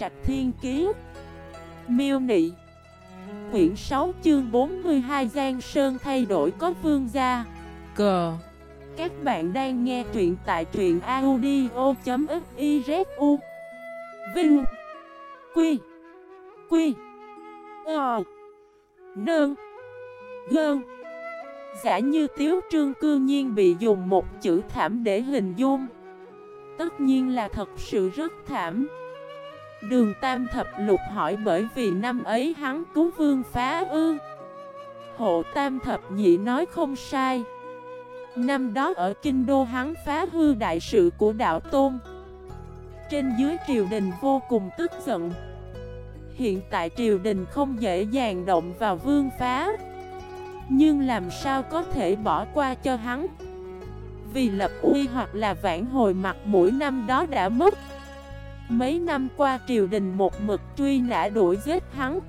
Trạch Thiên Kiế Miêu Nị Quyển 6 chương 42 Giang Sơn thay đổi có vương gia. Cờ Các bạn đang nghe truyện tại truyện audio.xyzu Vinh Quy Quy Ờ Nơn Gơn. Giả như tiếu trương cư nhiên bị dùng một chữ thảm để hình dung. Tất nhiên là thật sự rất thảm Đường Tam Thập Lục hỏi bởi vì năm ấy hắn cứu vương phá ư. Hộ Tam Thập Nhị nói không sai. Năm đó ở Kinh Đô hắn phá hư đại sự của đạo Tôn. Trên dưới triều đình vô cùng tức giận. Hiện tại triều đình không dễ dàng động vào vương phá. Nhưng làm sao có thể bỏ qua cho hắn? Vì lập uy hoặc là vãn hồi mặt mỗi năm đó đã mất. Mấy năm qua triều đình một mực truy nã đuổi giết hắn.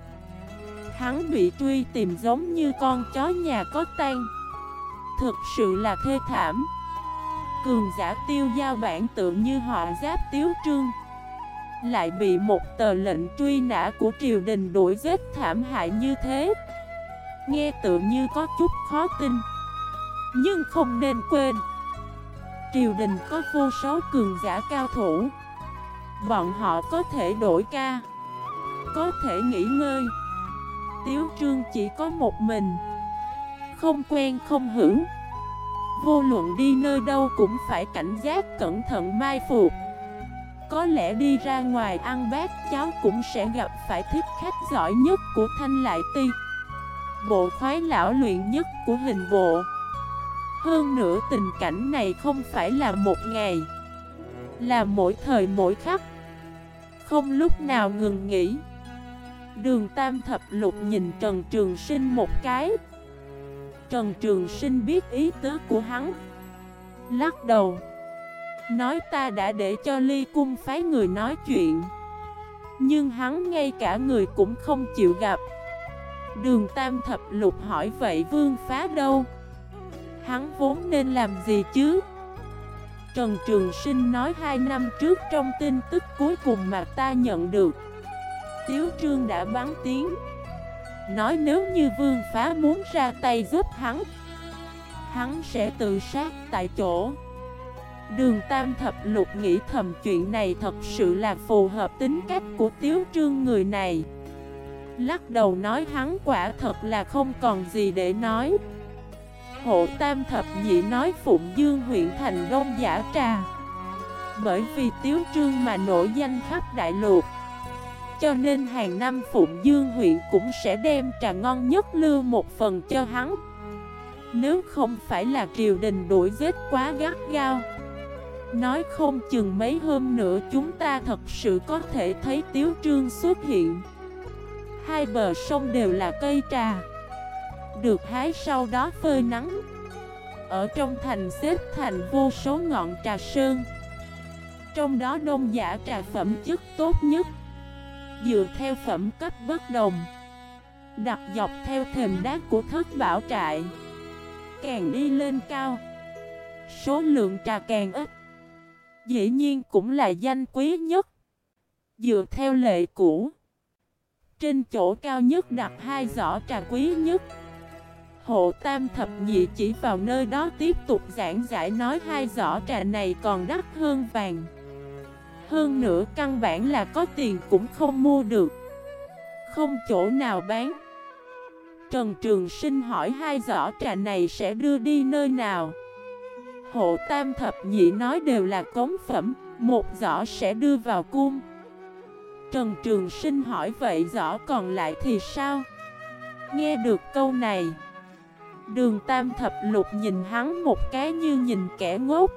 Hắn bị truy tìm giống như con chó nhà có tan Thực sự là thê thảm. Cường giả tiêu giao bản tượng như họ giáp tiếu trương. Lại bị một tờ lệnh truy nã của triều đình đuổi giết thảm hại như thế. Nghe tự như có chút khó tin. Nhưng không nên quên. Triều đình có vô số cường giả cao thủ. Bọn họ có thể đổi ca. Có thể nghỉ ngơi. Tiếu trương chỉ có một mình. Không quen, không hưởng. Vô luận đi nơi đâu cũng phải cảnh giác cẩn thận mai phục. Có lẽ đi ra ngoài ăn bát, cháu cũng sẽ gặp phải thích khách giỏi nhất của Thanh Lại Ti. Bộ khoái lão luyện nhất của hình bộ. Hơn nữa tình cảnh này không phải là một ngày. Là mỗi thời mỗi khắc. Không lúc nào ngừng nghỉ. Đường Tam Thập Lục nhìn Trần Trường Sinh một cái. Trần Trường Sinh biết ý tứ của hắn. Lắc đầu. Nói ta đã để cho ly cung phái người nói chuyện. Nhưng hắn ngay cả người cũng không chịu gặp. Đường Tam Thập Lục hỏi vậy vương phá đâu? Hắn vốn nên làm gì chứ? Trần Trường Sinh nói hai năm trước trong tin tức cuối cùng mà ta nhận được. Tiếu Trương đã bắn tiếng. Nói nếu như vương phá muốn ra tay giúp hắn Hắn sẽ tự sát tại chỗ. Đường Tam Thập Lục nghĩ thầm chuyện này thật sự là phù hợp tính cách của Tiếu Trương người này. Lắc đầu nói hắn quả thật là không còn gì để nói. Hộ Tam Thập Nhị nói Phụng Dương huyện thành Đông Giả Trà. Bởi vì Tiếu Trương mà nổi danh khắp đại lục, Cho nên hàng năm Phụng Dương huyện cũng sẽ đem trà ngon nhất lưu một phần cho hắn. Nếu không phải là triều đình đuổi giết quá gắt gao, Nói không chừng mấy hôm nữa chúng ta thật sự có thể thấy Tiếu Trương xuất hiện. Hai bờ sông đều là cây trà. Được hái sau đó phơi nắng. Ở trong thành xếp thành vô số ngọn trà sơn. Trong đó đông giả trà phẩm chất tốt nhất. Dựa theo phẩm cấp bất đồng. Đặt dọc theo thềm đá của thất bảo trại. Càng đi lên cao, Số lượng trà càng ít. Dĩ nhiên cũng là danh quý nhất. Dựa theo lệ cũ, trên chỗ cao nhất đặt hai giỏ trà quý nhất. Hộ tam thập nhị chỉ vào nơi đó tiếp tục giảng giải nói hai giỏ trà này còn đắt hơn vàng. Hơn nữa căn bản là có tiền cũng không mua được. Không chỗ nào bán. Trần Trường Sinh hỏi hai giỏ trà này sẽ đưa đi nơi nào? Hộ tam thập nhị nói đều là cống phẩm, Một giỏ sẽ đưa vào cung. Trần Trường Sinh hỏi vậy rõ còn lại thì sao? Nghe được câu này Đường Tam Thập Lục nhìn hắn một cái như nhìn kẻ ngốc.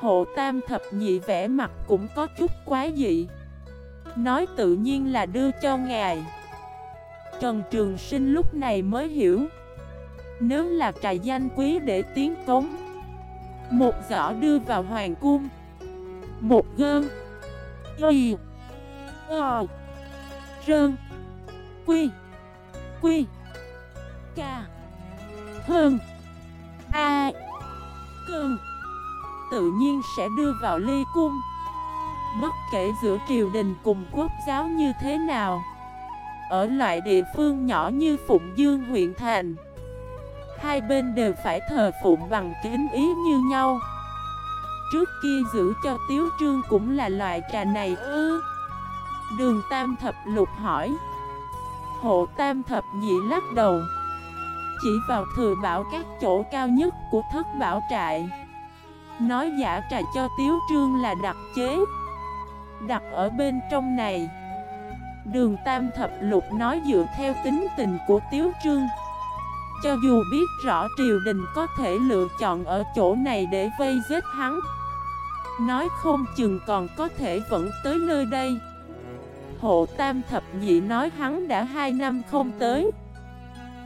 Hộ Tam Thập Nhị vẽ mặt cũng có chút quá dị. Nói tự nhiên là đưa cho ngài. Trần Trường Sinh lúc này mới hiểu. Nếu là trà danh quý để tiến cống, Một giỏ đưa vào hoàng cung, Một gơn Y Ờ Rơn, Quy Quy, Ca. Hơn. A Cơn Tự nhiên sẽ đưa vào ly cung. Bất kể giữa triều đình cùng quốc giáo như thế nào, Ở loại địa phương nhỏ như Phụng Dương, huyện thành, Hai bên đều phải thờ phụng bằng kính ý như nhau. Trước kia giữ cho Tiếu Trương cũng là loại trà này ư? Đường Tam Thập Lục hỏi. Hộ Tam Thập Nhị lắc đầu. Chỉ vào thừa bảo các chỗ cao nhất của thất bảo trại. Nói giả trà cho Tiếu Trương là đặc chế. Đặt ở bên trong này. Đường Tam Thập Lục nói dựa theo tính tình của Tiếu Trương. Cho dù biết rõ triều đình có thể lựa chọn ở chỗ này để vây giết hắn, Nói không chừng còn có thể vẫn tới nơi đây. Hộ Tam Thập Nhị nói hắn đã hai năm không tới.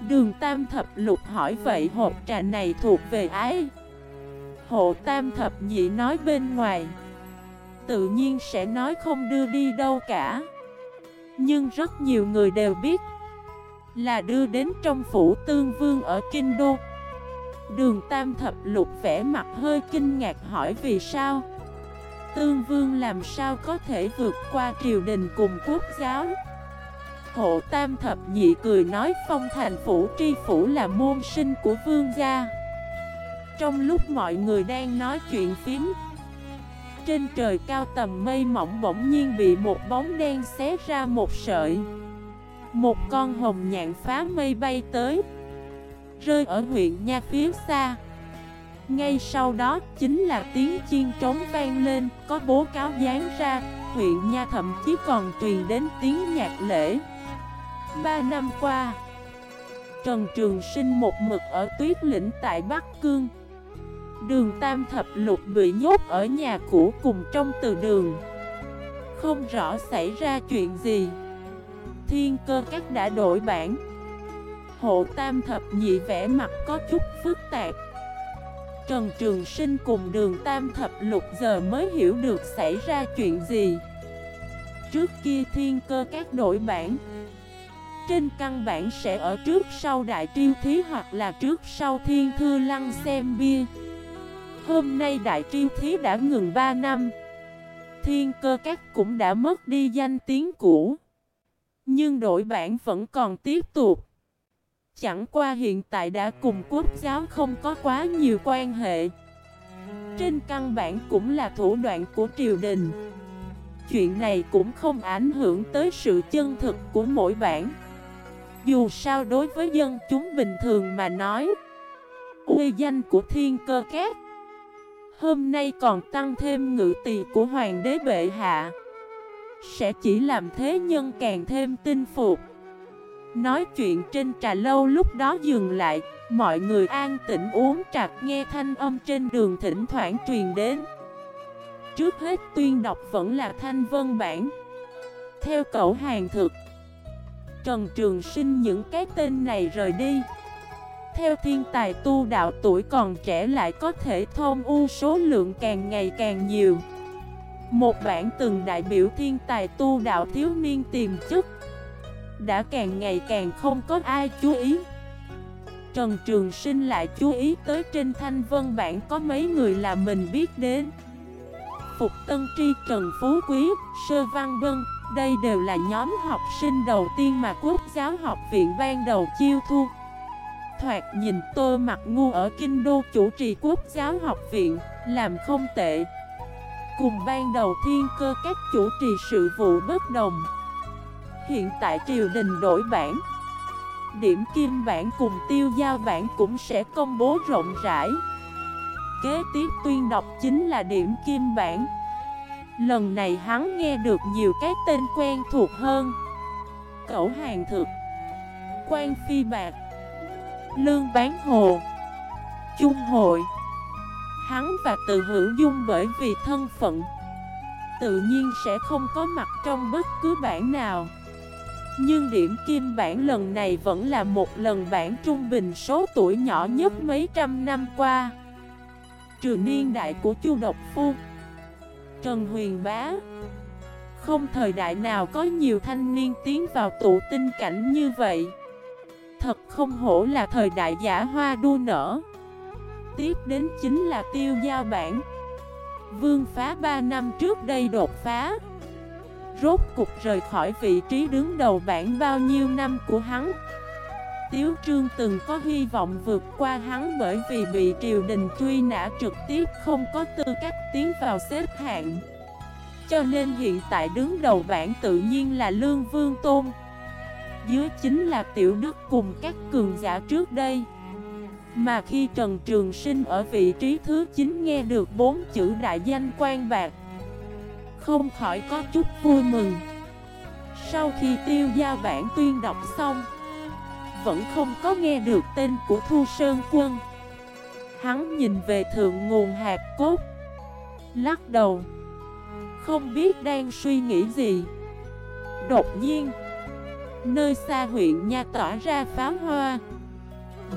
Đường Tam Thập Lục hỏi, vậy hộp trà này thuộc về ai? Hộ Tam Thập Nhị nói, bên ngoài. Tự nhiên sẽ nói, không đưa đi đâu cả. Nhưng rất nhiều người đều biết Là đưa đến trong phủ tương vương ở Kinh Đô. Đường Tam Thập Lục vẽ mặt hơi kinh ngạc hỏi, vì sao Tương Vương làm sao có thể vượt qua triều đình cùng quốc giáo? Hộ Tam Thập Nhị cười nói phong thành phủ tri phủ là môn sinh của vương gia. Trong lúc mọi người đang nói chuyện phím, Trên trời cao tầm mây mỏng bỗng nhiên bị một bóng đen xé ra một sợi. Một con hồng nhạn phá mây bay tới, Rơi ở huyện Nha phía xa. Ngay sau đó chính là tiếng chiên trống vang lên, Có bố cáo dán ra, Huyện Nha thậm chí còn truyền đến tiếng nhạc lễ. Ba năm qua, Trần Trường Sinh một mực ở tuyết lĩnh tại Bắc Cương. Đường Tam Thập Lục bị nhốt ở nhà cũ cùng trong từ đường. Không rõ xảy ra chuyện gì. Thiên cơ các đã đổi bản. Hộ Tam Thập nhị vẽ mặt có chút phức tạp. Trần Trường Sinh cùng đường Tam Thập Lục giờ mới hiểu được xảy ra chuyện gì. Trước kia thiên cơ các đổi bản trên căn bản sẽ ở trước sau đại triêu thí hoặc là trước sau thiên thư lăng xem bia. Hôm nay đại triêu thí đã ngừng 3 năm. Thiên cơ các cũng đã mất đi danh tiếng cũ. Nhưng đội bản vẫn còn tiếp tục. Chẳng qua hiện tại đã cùng quốc giáo không có quá nhiều quan hệ. Trên căn bản cũng là thủ đoạn của triều đình. Chuyện này cũng không ảnh hưởng tới sự chân thực của mỗi bản. Dù sao đối với dân chúng bình thường mà nói Uy danh của thiên cơ két. Hôm nay còn tăng thêm ngự tỳ của hoàng đế bệ hạ. Sẽ chỉ làm thế nhân càng thêm tin phục. Nói chuyện trên trà lâu lúc đó dừng lại, Mọi người an tĩnh uống trà nghe thanh âm trên đường thỉnh thoảng truyền đến. Trước hết tuyên đọc vẫn là thanh vân bản. Theo cậu hàng thực Trần Trường Sinh những cái tên này rời đi. Theo thiên tài tu đạo tuổi còn trẻ lại có thể thôn u số lượng càng ngày càng nhiều. Một bản từng đại biểu thiên tài tu đạo thiếu niên tiềm chất đã càng ngày càng không có ai chú ý. Trần Trường Sinh lại chú ý tới trên thanh vân bản có mấy người là mình biết đến. Phục Tân Tri, Trần Phú Quý, Sơ Văn Vân đây đều là nhóm học sinh đầu tiên mà Quốc giáo học viện ban đầu chiêu thu. Thoạt nhìn tôi mặt ngu ở Kinh Đô chủ trì Quốc giáo học viện, làm không tệ. Cùng ban đầu thiên cơ các chủ trì sự vụ bất đồng. Hiện tại triều đình đổi bản. Điểm kim bản cùng tiêu giao bản cũng sẽ công bố rộng rãi. Kế tiếp tuyên đọc chính là điểm kim bản. Lần này hắn nghe được nhiều cái tên quen thuộc hơn. Cẩu hàng thực Quan phi bạc, Lương bán hồ Trung hội. Hắn và tự hữu dung bởi vì thân phận, Tự nhiên sẽ không có mặt trong bất cứ bản nào. Nhưng điểm kim bản lần này vẫn là một lần bản trung bình số tuổi nhỏ nhất mấy trăm năm qua. Trừ niên đại của Chu Độc Phu Trần Huyền Bá. Không thời đại nào có nhiều thanh niên tiến vào tụ tinh cảnh như vậy. Thật không hổ là thời đại giả hoa đua nở. Tiếp đến chính là tiêu giao bản. Vương phá 3 năm trước đây đột phá. Rốt cục rời khỏi vị trí đứng đầu bảng bao nhiêu năm của hắn. Tiếu Trương từng có hy vọng vượt qua hắn bởi vì bị triều đình truy nã trực tiếp không có tư cách tiến vào xếp hạng. Cho nên hiện tại đứng đầu bảng tự nhiên là Lương Vương Tôn. Dưới chính là Tiểu Đức cùng các cường giả trước đây. Mà khi Trần Trường Sinh ở vị trí thứ 9 nghe được bốn chữ đại danh quan bạc, Không khỏi có chút vui mừng. Sau khi tiêu giao bản tuyên đọc xong vẫn không có nghe được tên của Thu Sơn Quân. Hắn nhìn về thượng nguồn hạt cốt, Lắc đầu. Không biết đang suy nghĩ gì. Đột nhiên, Nơi xa huyện nha tỏa ra pháo hoa.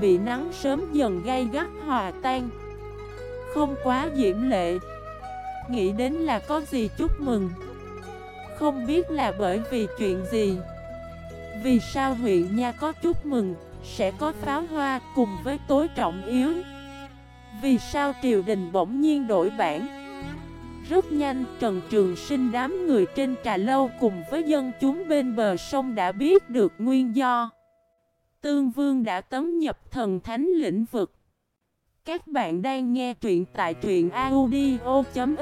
Bị nắng sớm dần gây gắt hòa tan. Không quá diễm lệ Nghĩ đến là có gì chúc mừng. Không biết là bởi vì chuyện gì vì sao huyện Nha có chúc mừng, sẽ có pháo hoa cùng với tối trọng yếu? Vì sao triều đình bỗng nhiên đổi bản? Rất nhanh, Trần Trường Sinh đám người trên trà lâu cùng với dân chúng bên bờ sông đã biết được nguyên do. Tương Vương đã tấm nhập thần thánh lĩnh vực. Các bạn đang nghe truyện tại truyện audio.fif